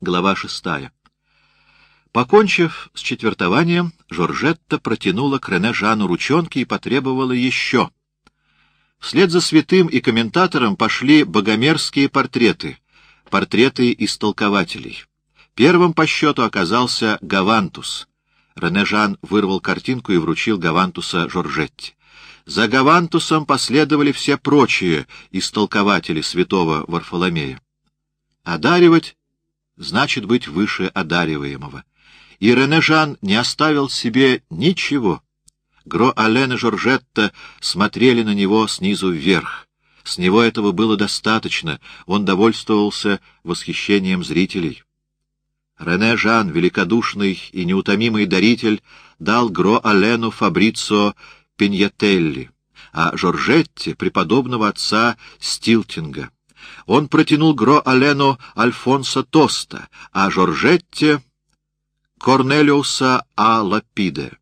Глава шестая. Покончив с четвертованием, Жоржетта протянула к Рене Жану ручонки и потребовала еще. Вслед за святым и комментатором пошли богомерзкие портреты, портреты истолкователей. Первым по счету оказался Гавантус. Рене Жан вырвал картинку и вручил Гавантуса Жоржетте. За Гавантусом последовали все прочие истолкователи святого Варфоломея. Одаривать значит быть выше одариваемого. И Рене Жан не оставил себе ничего. Гро-Ален и Жоржетта смотрели на него снизу вверх. С него этого было достаточно, он довольствовался восхищением зрителей. Рене Жан, великодушный и неутомимый даритель, дал Гро-Алену Фабрицо Пиньятелли, а Жоржетте — преподобного отца Стилтинга. Он протянул Гро-Алену Альфонсо Тоста, а Жоржетте — Корнелиуса А. Лапиде.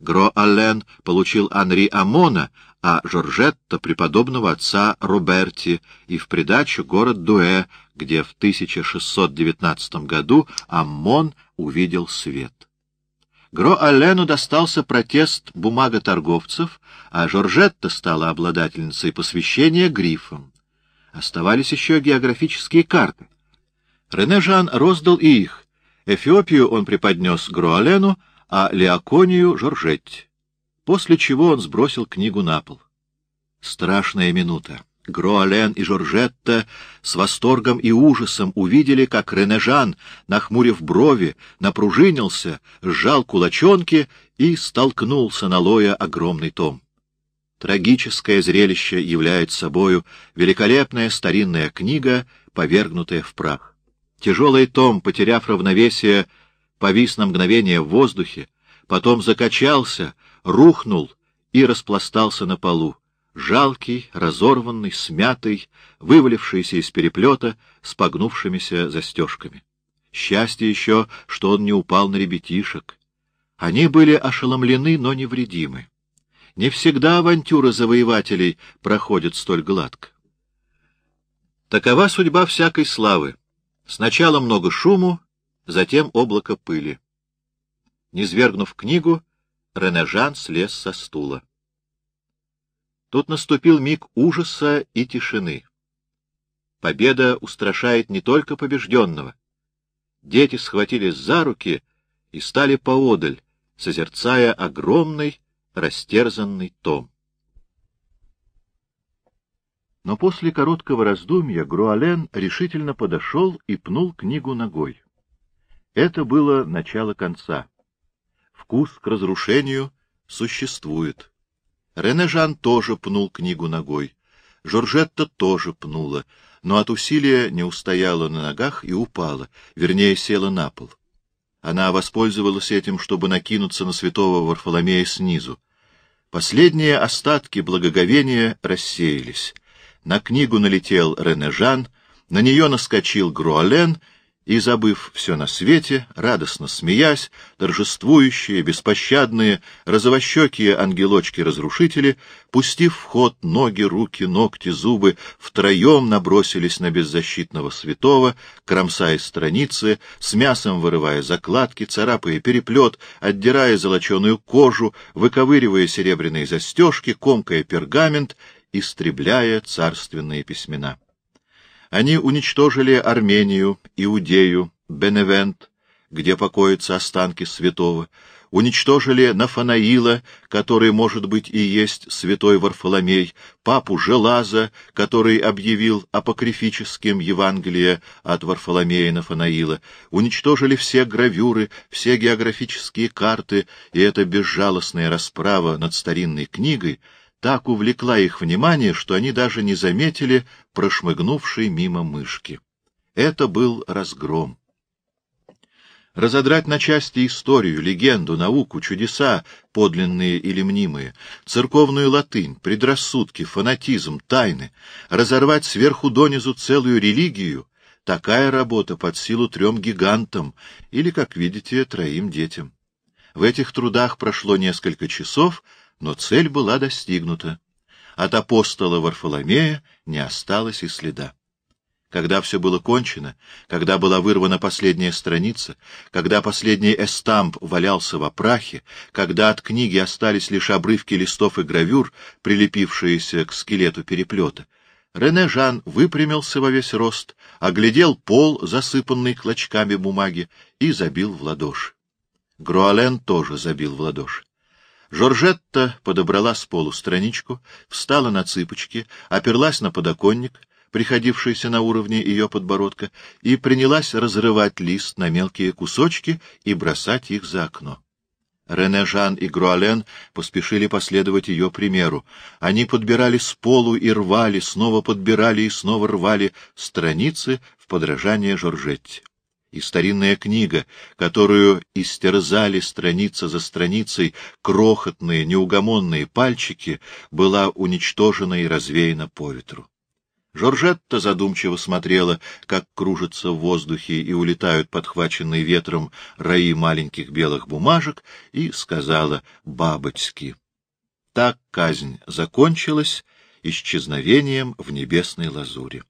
Гро-Ален получил Анри Амона, а Жоржетта — преподобного отца Роберти, и в придачу город Дуэ, где в 1619 году Аммон увидел свет. Гро-Аллену достался протест бумаготорговцев, а Жоржетта стала обладательницей посвящения грифом. Оставались еще географические карты. Рене Жан роздал и их. Эфиопию он преподнес Гроалену, а Леоконию — Жоржетте. После чего он сбросил книгу на пол. Страшная минута. Гроален и Жоржетта с восторгом и ужасом увидели, как Ренежан, нахмурив брови, напружинился, сжал кулачонки и столкнулся на лоя огромный том. Трагическое зрелище является собою великолепная старинная книга, повергнутая в прах. Тяжелый том, потеряв равновесие, повис на мгновение в воздухе, потом закачался, рухнул и распластался на полу жалкий, разорванный, смятый, вывалившийся из переплета с погнувшимися застежками. Счастье еще, что он не упал на ребятишек. Они были ошеломлены, но невредимы. Не всегда авантюра завоевателей проходит столь гладко. Такова судьба всякой славы. Сначала много шуму, затем облако пыли. Низвергнув книгу, Ренежан слез со стула. Тут наступил миг ужаса и тишины. Победа устрашает не только побежденного. Дети схватились за руки и стали поодаль, созерцая огромный, растерзанный том. Но после короткого раздумья Груален решительно подошел и пнул книгу ногой. Это было начало конца. Вкус к разрушению существует. Рене Жан тоже пнул книгу ногой. Жоржетта тоже пнула, но от усилия не устояла на ногах и упала, вернее, села на пол. Она воспользовалась этим, чтобы накинуться на святого Варфоломея снизу. Последние остатки благоговения рассеялись. На книгу налетел Рене Жан, на нее наскочил Груален и, забыв все на свете, радостно смеясь, торжествующие, беспощадные, розовощекие ангелочки-разрушители, пустив в ход ноги, руки, ногти, зубы, втроем набросились на беззащитного святого, кромсая страницы, с мясом вырывая закладки, царапая переплет, отдирая золоченую кожу, выковыривая серебряные застежки, комкая пергамент, истребляя царственные письмена. Они уничтожили Армению, Иудею, Беневент, где покоятся останки святого, уничтожили Нафанаила, который, может быть, и есть святой Варфоломей, папу Желаза, который объявил апокрифическим Евангелие от Варфоломея Нафанаила, уничтожили все гравюры, все географические карты, и эта безжалостная расправа над старинной книгой — так увлекла их внимание, что они даже не заметили прошмыгнувшей мимо мышки. Это был разгром. Разодрать на части историю, легенду, науку, чудеса, подлинные или мнимые, церковную латынь, предрассудки, фанатизм, тайны, разорвать сверху донизу целую религию — такая работа под силу трем гигантам или, как видите, троим детям. В этих трудах прошло несколько часов — но цель была достигнута. От апостола Варфоломея не осталось и следа. Когда все было кончено, когда была вырвана последняя страница, когда последний эстамп валялся в прахе, когда от книги остались лишь обрывки листов и гравюр, прилепившиеся к скелету переплета, Рене Жан выпрямился во весь рост, оглядел пол, засыпанный клочками бумаги, и забил в ладоши. Груален тоже забил в ладоши. Жоржетта подобрала с полу страничку, встала на цыпочки, оперлась на подоконник, приходившийся на уровне ее подбородка, и принялась разрывать лист на мелкие кусочки и бросать их за окно. Рене Жан и Груален поспешили последовать ее примеру. Они подбирали с полу и рвали, снова подбирали и снова рвали страницы в подражание Жоржетте. И старинная книга, которую истерзали страница за страницей крохотные, неугомонные пальчики, была уничтожена и развеяна по ветру. Жоржетта задумчиво смотрела, как кружатся в воздухе и улетают подхваченные ветром раи маленьких белых бумажек, и сказала «бабочки». Так казнь закончилась исчезновением в небесной лазуре.